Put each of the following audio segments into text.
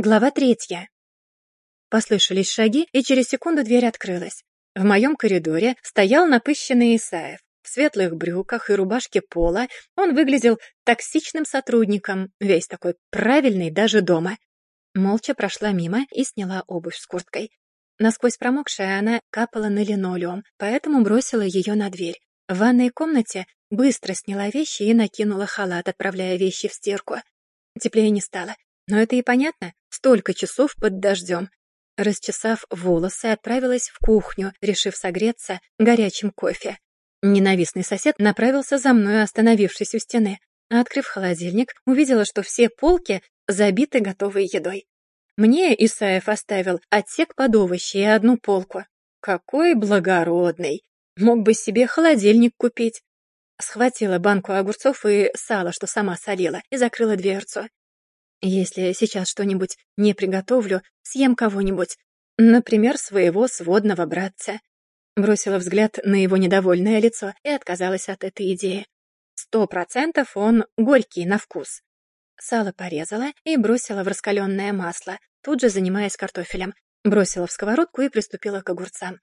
Глава третья. Послышались шаги, и через секунду дверь открылась. В моем коридоре стоял напыщенный Исаев. В светлых брюках и рубашке пола он выглядел токсичным сотрудником, весь такой правильный даже дома. Молча прошла мимо и сняла обувь с курткой. Насквозь промокшая она капала на линолеум, поэтому бросила ее на дверь. В ванной комнате быстро сняла вещи и накинула халат, отправляя вещи в стирку. Теплее не стало. Но это и понятно, столько часов под дождем. Расчесав волосы, отправилась в кухню, решив согреться горячим кофе. Ненавистный сосед направился за мной, остановившись у стены. Открыв холодильник, увидела, что все полки забиты готовой едой. Мне Исаев оставил отсек под овощи и одну полку. Какой благородный! Мог бы себе холодильник купить. Схватила банку огурцов и сало, что сама солила, и закрыла дверцу. Если сейчас что-нибудь не приготовлю, съем кого-нибудь, например, своего сводного братца. Бросила взгляд на его недовольное лицо и отказалась от этой идеи. Сто процентов он горький на вкус. Сало порезала и бросила в раскаленное масло, тут же занимаясь картофелем. Бросила в сковородку и приступила к огурцам.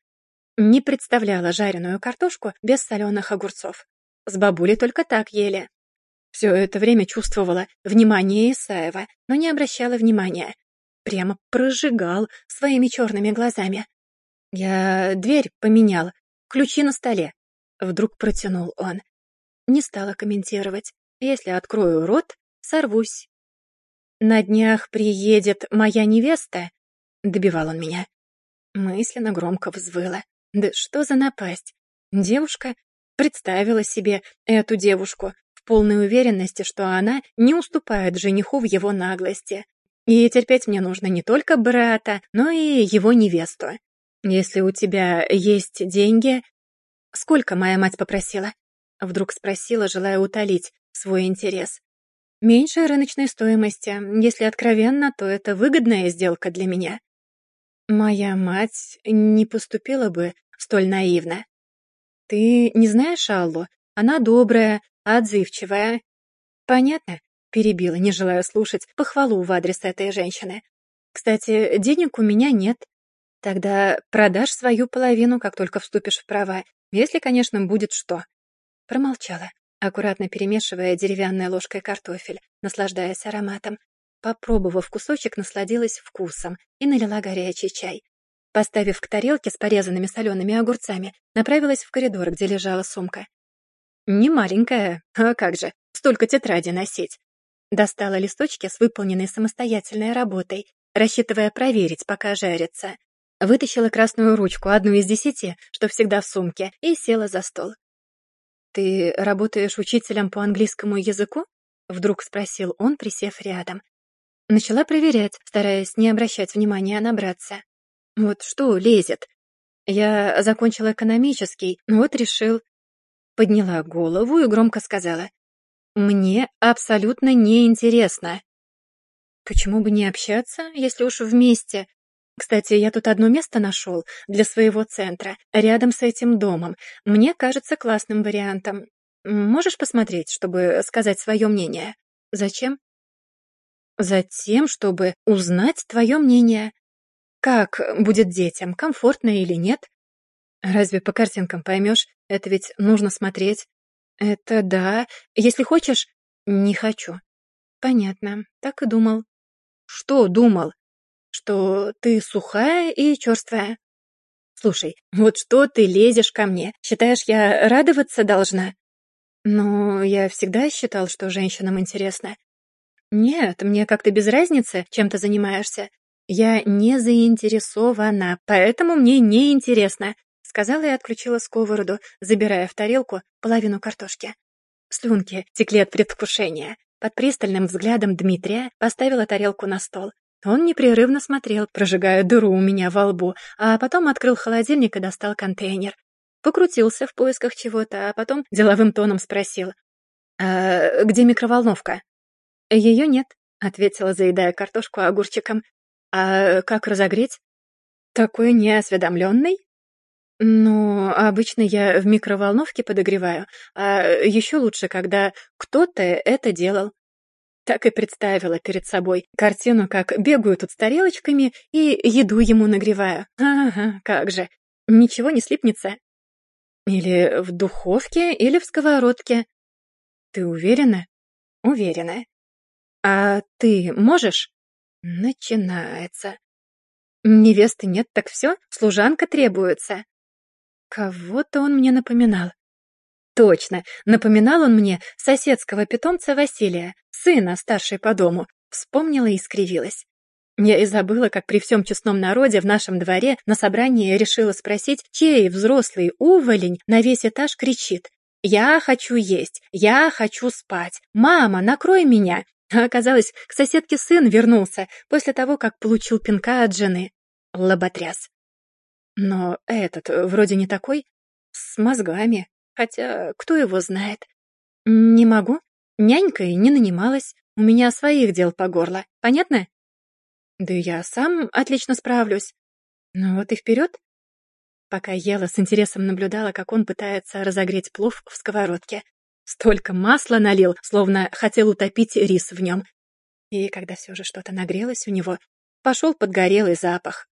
Не представляла жареную картошку без соленых огурцов. С бабулей только так ели. Все это время чувствовала внимание Исаева, но не обращала внимания. Прямо прожигал своими черными глазами. «Я дверь поменял, ключи на столе», — вдруг протянул он. Не стала комментировать. Если открою рот, сорвусь. «На днях приедет моя невеста», — добивал он меня. Мысленно громко взвыла. «Да что за напасть? Девушка представила себе эту девушку, полной уверенности, что она не уступает жениху в его наглости. И терпеть мне нужно не только брата, но и его невесту. Если у тебя есть деньги... Сколько моя мать попросила? Вдруг спросила, желая утолить свой интерес. Меньше рыночной стоимости. Если откровенно, то это выгодная сделка для меня. Моя мать не поступила бы столь наивно. Ты не знаешь Аллу? Она добрая, отзывчивая. Понятно, перебила, не желая слушать похвалу в адрес этой женщины. Кстати, денег у меня нет. Тогда продашь свою половину, как только вступишь в права, если, конечно, будет что. Промолчала, аккуратно перемешивая деревянной ложкой картофель, наслаждаясь ароматом. Попробовав кусочек, насладилась вкусом и налила горячий чай. Поставив к тарелке с порезанными солеными огурцами, направилась в коридор, где лежала сумка. Не маленькая, а как же, столько тетради носить. Достала листочки с выполненной самостоятельной работой, рассчитывая проверить, пока жарится. Вытащила красную ручку, одну из десяти, что всегда в сумке, и села за стол. «Ты работаешь учителем по английскому языку?» Вдруг спросил он, присев рядом. Начала проверять, стараясь не обращать внимания на братца. «Вот что лезет?» Я закончила экономический, но вот решил, подняла голову и громко сказала. «Мне абсолютно неинтересно». «Почему бы не общаться, если уж вместе?» «Кстати, я тут одно место нашел для своего центра, рядом с этим домом. Мне кажется классным вариантом. Можешь посмотреть, чтобы сказать свое мнение?» «Зачем?» «Затем, чтобы узнать твое мнение. Как будет детям, комфортно или нет?» Разве по картинкам поймешь? Это ведь нужно смотреть. Это да. Если хочешь... Не хочу. Понятно. Так и думал. Что думал? Что ты сухая и черствая. Слушай, вот что ты лезешь ко мне? Считаешь, я радоваться должна? Ну, я всегда считал, что женщинам интересно. Нет, мне как-то без разницы, чем ты занимаешься. Я не заинтересована, поэтому мне не интересно сказала и отключила сковороду, забирая в тарелку половину картошки. Слюнки текли от предвкушения. Под пристальным взглядом Дмитрия поставила тарелку на стол. Он непрерывно смотрел, прожигая дыру у меня во лбу, а потом открыл холодильник и достал контейнер. Покрутился в поисках чего-то, а потом деловым тоном спросил. «А где микроволновка?» «Ее нет», — ответила, заедая картошку огурчиком. «А как разогреть?» «Такой неосведомленный?» Ну, обычно я в микроволновке подогреваю, а еще лучше, когда кто-то это делал. Так и представила перед собой картину, как бегаю тут с тарелочками и еду ему нагреваю. Ага, как же. Ничего не слипнется. Или в духовке, или в сковородке. Ты уверена? Уверена. А ты можешь? Начинается. Невесты нет, так все, служанка требуется. Кого-то он мне напоминал. Точно, напоминал он мне соседского питомца Василия, сына старшей по дому. Вспомнила и скривилась. Я и забыла, как при всем честном народе в нашем дворе на собрании решила спросить, чей взрослый уволень на весь этаж кричит «Я хочу есть! Я хочу спать! Мама, накрой меня!» А оказалось, к соседке сын вернулся после того, как получил пинка от жены. Лоботряс. Но этот вроде не такой, с мозгами, хотя кто его знает. Не могу, нянькой не нанималась, у меня своих дел по горло, понятно? Да я сам отлично справлюсь. Ну вот и вперед. Пока ела, с интересом наблюдала, как он пытается разогреть плов в сковородке. Столько масла налил, словно хотел утопить рис в нем. И когда все же что-то нагрелось у него, пошел подгорелый запах.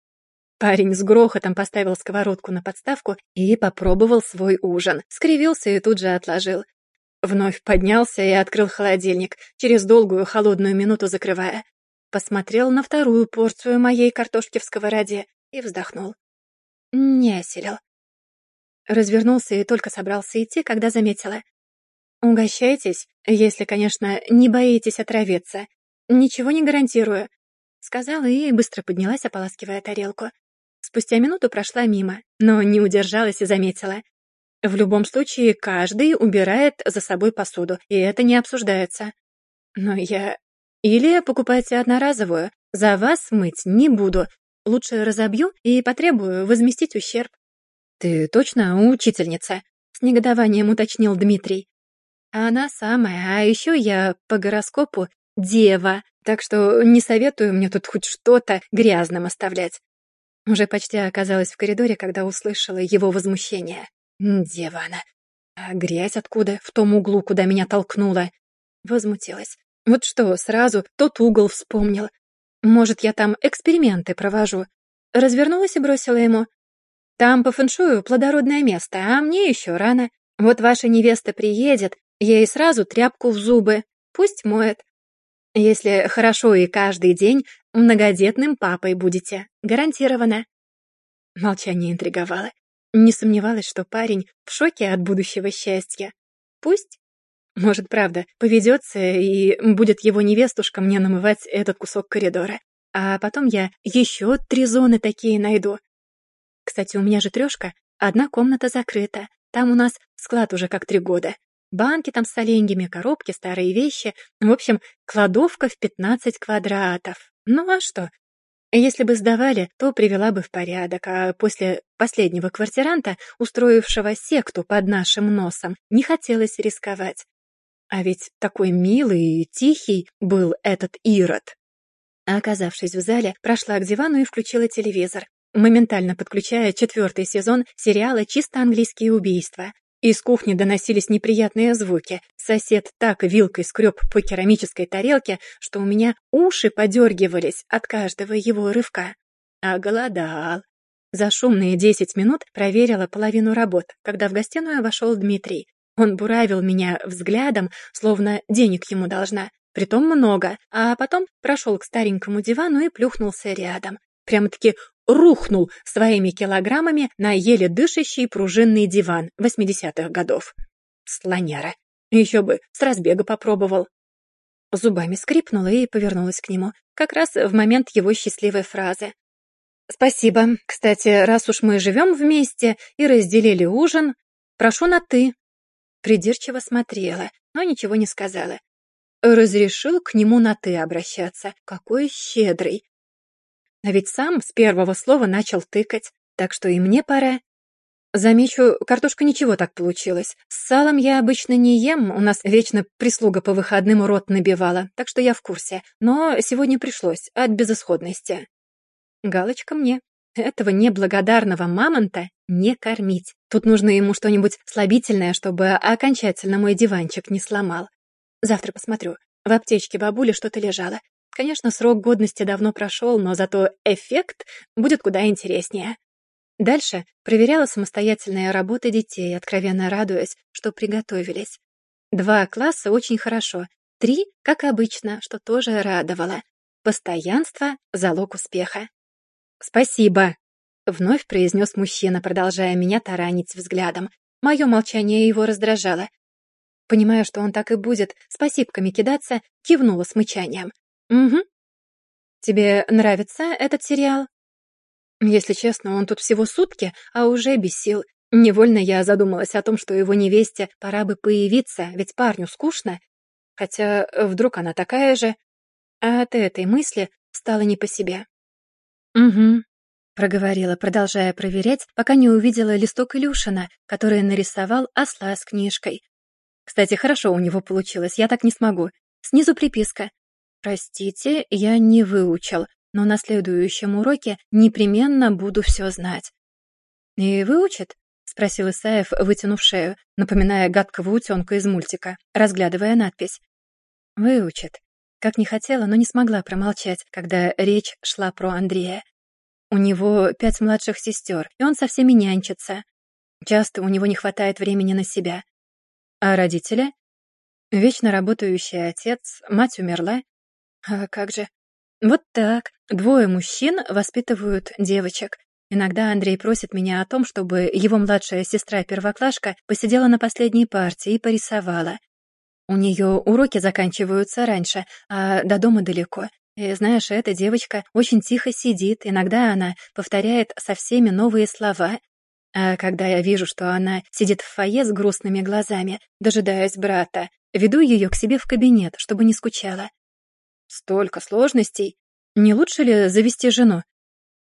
Парень с грохотом поставил сковородку на подставку и попробовал свой ужин. Скривился и тут же отложил. Вновь поднялся и открыл холодильник, через долгую холодную минуту закрывая. Посмотрел на вторую порцию моей картошки в сковороде и вздохнул. Не осилил. Развернулся и только собрался идти, когда заметила. «Угощайтесь, если, конечно, не боитесь отравиться. Ничего не гарантирую», — сказала и быстро поднялась, ополаскивая тарелку. Спустя минуту прошла мимо, но не удержалась и заметила. В любом случае, каждый убирает за собой посуду, и это не обсуждается. Но я... Или покупайте одноразовую, за вас мыть не буду. Лучше разобью и потребую возместить ущерб. «Ты точно учительница?» — с негодованием уточнил Дмитрий. «Она самая, а еще я по гороскопу дева, так что не советую мне тут хоть что-то грязным оставлять. Уже почти оказалась в коридоре, когда услышала его возмущение. «Дева она! А грязь откуда? В том углу, куда меня толкнула!» Возмутилась. «Вот что, сразу тот угол вспомнил. Может, я там эксперименты провожу?» Развернулась и бросила ему. «Там по фэншую плодородное место, а мне еще рано. Вот ваша невеста приедет, ей сразу тряпку в зубы. Пусть моет. Если хорошо и каждый день, многодетным папой будете. Гарантированно. Молчание интриговало. Не сомневалась, что парень в шоке от будущего счастья. Пусть. Может, правда, поведется, и будет его невестушка мне намывать этот кусок коридора. А потом я еще три зоны такие найду. Кстати, у меня же трешка, одна комната закрыта. Там у нас склад уже как три года. Банки там с соленьями, коробки, старые вещи. В общем, кладовка в 15 квадратов. Ну а что? Если бы сдавали, то привела бы в порядок, а после последнего квартиранта, устроившего секту под нашим носом, не хотелось рисковать. А ведь такой милый и тихий был этот Ирод. оказавшись в зале, прошла к дивану и включила телевизор, моментально подключая четвертый сезон сериала «Чисто английские убийства». Из кухни доносились неприятные звуки. Сосед так вилкой скреб по керамической тарелке, что у меня уши подергивались от каждого его рывка. А голодал. За шумные десять минут проверила половину работ, когда в гостиную вошел Дмитрий. Он буравил меня взглядом, словно денег ему должна, притом много, а потом прошел к старенькому дивану и плюхнулся рядом. Прямо-таки рухнул своими килограммами на еле дышащий пружинный диван 80-х годов. Слоняра. Еще бы, с разбега попробовал. Зубами скрипнула и повернулась к нему, как раз в момент его счастливой фразы. «Спасибо. Кстати, раз уж мы живем вместе и разделили ужин, прошу на «ты». Придирчиво смотрела, но ничего не сказала. Разрешил к нему на «ты» обращаться. Какой щедрый. А ведь сам с первого слова начал тыкать, так что и мне пора. Замечу, картошка ничего так получилась. С салом я обычно не ем, у нас вечно прислуга по выходным рот набивала, так что я в курсе. Но сегодня пришлось, от безысходности. Галочка мне. Этого неблагодарного мамонта не кормить. Тут нужно ему что-нибудь слабительное, чтобы окончательно мой диванчик не сломал. Завтра посмотрю. В аптечке бабули что-то лежало. Конечно, срок годности давно прошел, но зато эффект будет куда интереснее. Дальше проверяла самостоятельные работы детей, откровенно радуясь, что приготовились. Два класса очень хорошо, три, как обычно, что тоже радовало. Постоянство — залог успеха. «Спасибо», — вновь произнес мужчина, продолжая меня таранить взглядом. Мое молчание его раздражало. Понимая, что он так и будет спасибками кидаться, кивнула с мычанием. «Угу. Тебе нравится этот сериал?» Если честно, он тут всего сутки, а уже без сил. Невольно я задумалась о том, что его невесте пора бы появиться, ведь парню скучно. Хотя вдруг она такая же. А от этой мысли стало не по себе. «Угу», — проговорила, продолжая проверять, пока не увидела листок Илюшина, который нарисовал осла с книжкой. Кстати, хорошо у него получилось, я так не смогу. Снизу приписка. «Простите, я не выучил, но на следующем уроке непременно буду все знать». «И выучит?» — спросил Исаев, вытянув шею, напоминая гадкого утенка из мультика, разглядывая надпись. «Выучит». Как не хотела, но не смогла промолчать, когда речь шла про Андрея. У него пять младших сестер, и он со всеми нянчится. Часто у него не хватает времени на себя. А родители? Вечно работающий отец, мать умерла, а как же? Вот так. Двое мужчин воспитывают девочек. Иногда Андрей просит меня о том, чтобы его младшая сестра-первоклашка посидела на последней партии и порисовала. У нее уроки заканчиваются раньше, а до дома далеко. И знаешь, эта девочка очень тихо сидит, иногда она повторяет со всеми новые слова. А когда я вижу, что она сидит в фойе с грустными глазами, дожидаясь брата, веду ее к себе в кабинет, чтобы не скучала. Столько сложностей. Не лучше ли завести жену?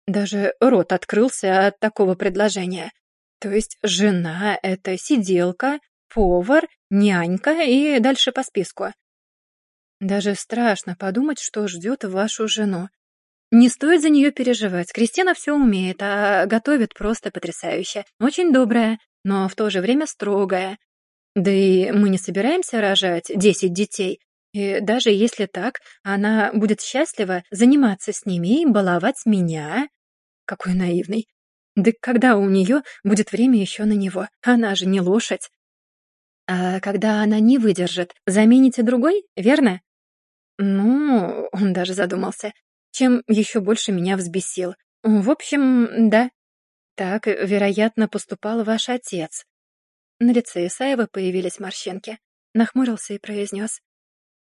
Даже рот открылся от такого предложения. То есть жена — это сиделка, повар, нянька и дальше по списку. Даже страшно подумать, что ждет вашу жену. Не стоит за нее переживать. Кристина все умеет, а готовит просто потрясающе. Очень добрая, но в то же время строгая. Да и мы не собираемся рожать десять детей. И даже если так, она будет счастлива заниматься с ними и баловать меня. Какой наивный. Да когда у нее будет время еще на него? Она же не лошадь. А когда она не выдержит, замените другой, верно? Ну, он даже задумался, чем еще больше меня взбесил. В общем, да. Так, вероятно, поступал ваш отец. На лице Исаева появились морщинки. Нахмурился и произнес.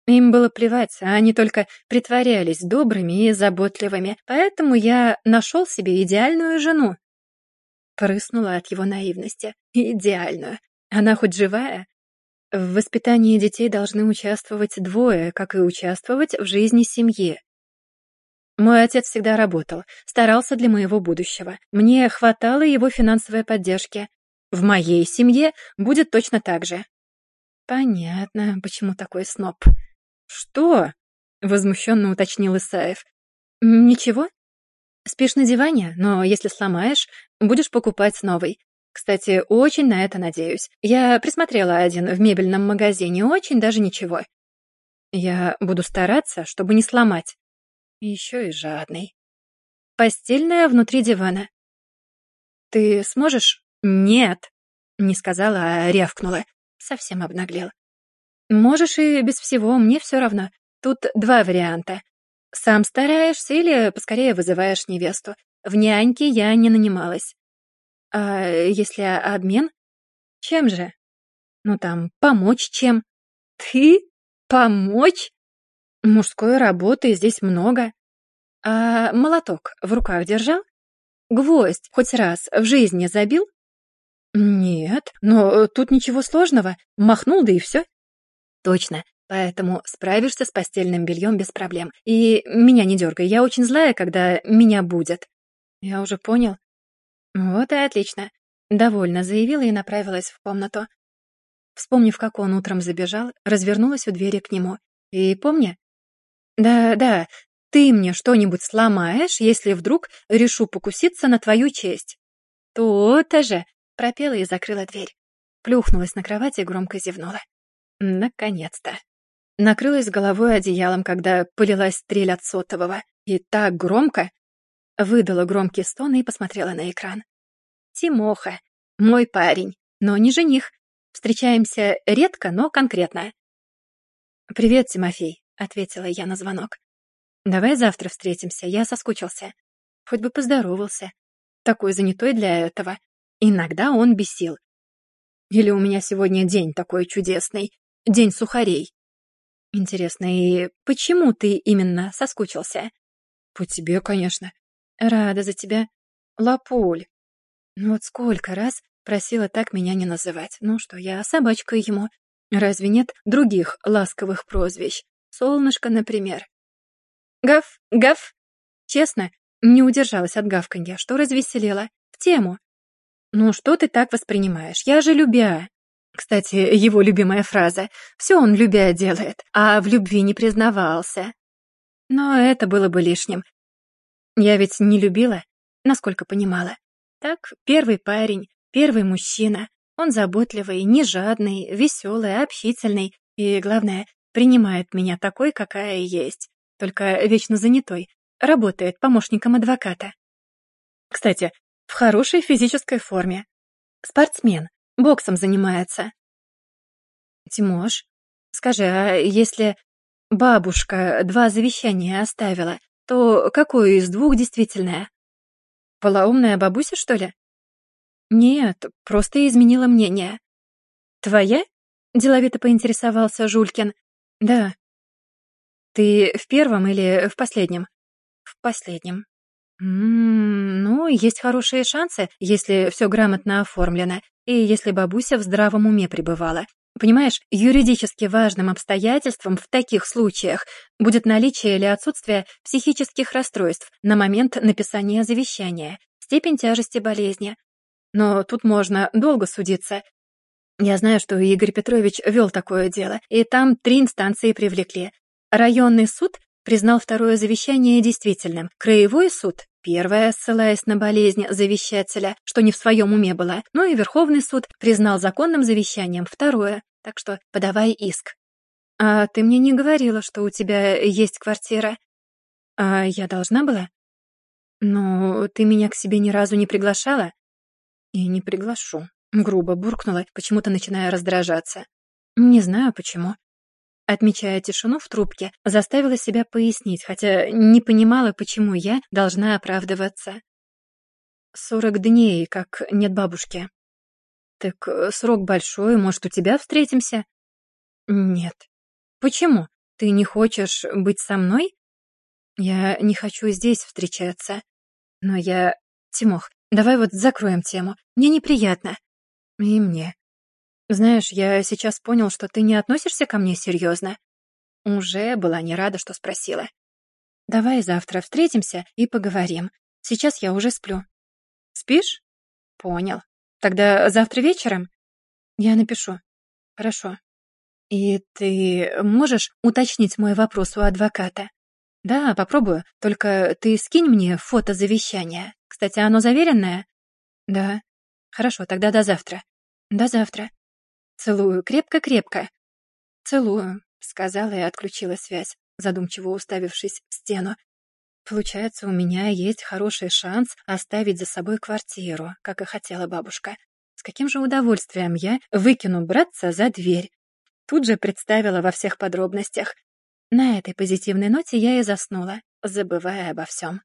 Им было плевать, а они только притворялись добрыми и заботливыми, поэтому я нашел себе идеальную жену. Прыснула от его наивности. Идеальную. Она хоть живая? В воспитании детей должны участвовать двое, как и участвовать в жизни семьи. Мой отец всегда работал, старался для моего будущего. Мне хватало его финансовой поддержки. В моей семье будет точно так же. Понятно, почему такой сноб. «Что?» — возмущенно уточнил Исаев. «Ничего. Спишь на диване, но если сломаешь, будешь покупать новый. Кстати, очень на это надеюсь. Я присмотрела один в мебельном магазине, очень даже ничего. Я буду стараться, чтобы не сломать. Еще и жадный. Постельная внутри дивана. Ты сможешь? Нет. Не сказала, а рявкнула. Совсем обнаглел. Можешь и без всего, мне все равно. Тут два варианта. Сам стараешься или поскорее вызываешь невесту. В няньке я не нанималась. А если обмен? Чем же? Ну там, помочь чем? Ты? Помочь? Мужской работы здесь много. А молоток в руках держал? Гвоздь хоть раз в жизни забил? Нет, но тут ничего сложного. Махнул, да и все. Точно. Поэтому справишься с постельным бельем без проблем. И меня не дергай, я очень злая, когда меня будет. Я уже понял. Вот и отлично. Довольно заявила и направилась в комнату. Вспомнив, как он утром забежал, развернулась у двери к нему. И помни? Да-да, ты мне что-нибудь сломаешь, если вдруг решу покуситься на твою честь. То-то же, пропела и закрыла дверь. Плюхнулась на кровать и громко зевнула. Наконец-то. накрылась головой одеялом, когда полилась стрель от сотового. И так громко выдала громкий стон и посмотрела на экран. «Тимоха, мой парень, но не жених. Встречаемся редко, но конкретно». «Привет, Тимофей», — ответила я на звонок. «Давай завтра встретимся, я соскучился. Хоть бы поздоровался. Такой занятой для этого. Иногда он бесил. Или у меня сегодня день такой чудесный, день сухарей. Интересно, и почему ты именно соскучился? По тебе, конечно. Рада за тебя. Лапуль. Ну вот сколько раз просила так меня не называть. Ну что, я собачка ему. Разве нет других ласковых прозвищ? Солнышко, например. Гав, гав. Честно, не удержалась от гавканья, что развеселила. В тему. Ну что ты так воспринимаешь? Я же любя. Кстати, его любимая фраза «все он любя делает», а в любви не признавался. Но это было бы лишним. Я ведь не любила, насколько понимала. Так, первый парень, первый мужчина. Он заботливый, не жадный, веселый, общительный и, главное, принимает меня такой, какая есть, только вечно занятой, работает помощником адвоката. Кстати, в хорошей физической форме. Спортсмен, боксом занимается. Тимош, скажи, а если бабушка два завещания оставила, то какое из двух действительное? Полоумная бабуся, что ли? Нет, просто изменила мнение. Твоя? Деловито поинтересовался Жулькин. Да. Ты в первом или в последнем? В последнем. М ну, есть хорошие шансы, если все грамотно оформлено, и если бабуся в здравом уме пребывала. Понимаешь, юридически важным обстоятельством в таких случаях будет наличие или отсутствие психических расстройств на момент написания завещания, степень тяжести болезни. Но тут можно долго судиться. Я знаю, что Игорь Петрович вел такое дело, и там три инстанции привлекли. Районный суд признал второе завещание действительным, краевой суд — первое, ссылаясь на болезнь завещателя, что не в своем уме было, ну и Верховный суд признал законным завещанием второе, так что подавай иск. «А ты мне не говорила, что у тебя есть квартира?» «А я должна была?» «Ну, ты меня к себе ни разу не приглашала?» «И не приглашу», — грубо буркнула, почему-то начиная раздражаться. «Не знаю, почему. Отмечая тишину в трубке, заставила себя пояснить, хотя не понимала, почему я должна оправдываться. «Сорок дней, как нет бабушки». «Так э, срок большой, может, у тебя встретимся?» «Нет». «Почему? Ты не хочешь быть со мной?» «Я не хочу здесь встречаться. Но я... Тимох, давай вот закроем тему. Мне неприятно». «И мне». «Знаешь, я сейчас понял, что ты не относишься ко мне серьезно». Уже была не рада, что спросила. «Давай завтра встретимся и поговорим. Сейчас я уже сплю». «Спишь?» «Понял. Тогда завтра вечером?» «Я напишу». «Хорошо». «И ты можешь уточнить мой вопрос у адвоката?» «Да, попробую. Только ты скинь мне фото завещания. Кстати, оно заверенное?» «Да». «Хорошо, тогда до завтра». «До завтра». Целую крепко-крепко. Целую, сказала и отключила связь, задумчиво уставившись в стену. Получается, у меня есть хороший шанс оставить за собой квартиру, как и хотела бабушка. С каким же удовольствием я выкину братца за дверь. Тут же представила во всех подробностях. На этой позитивной ноте я и заснула, забывая обо всем.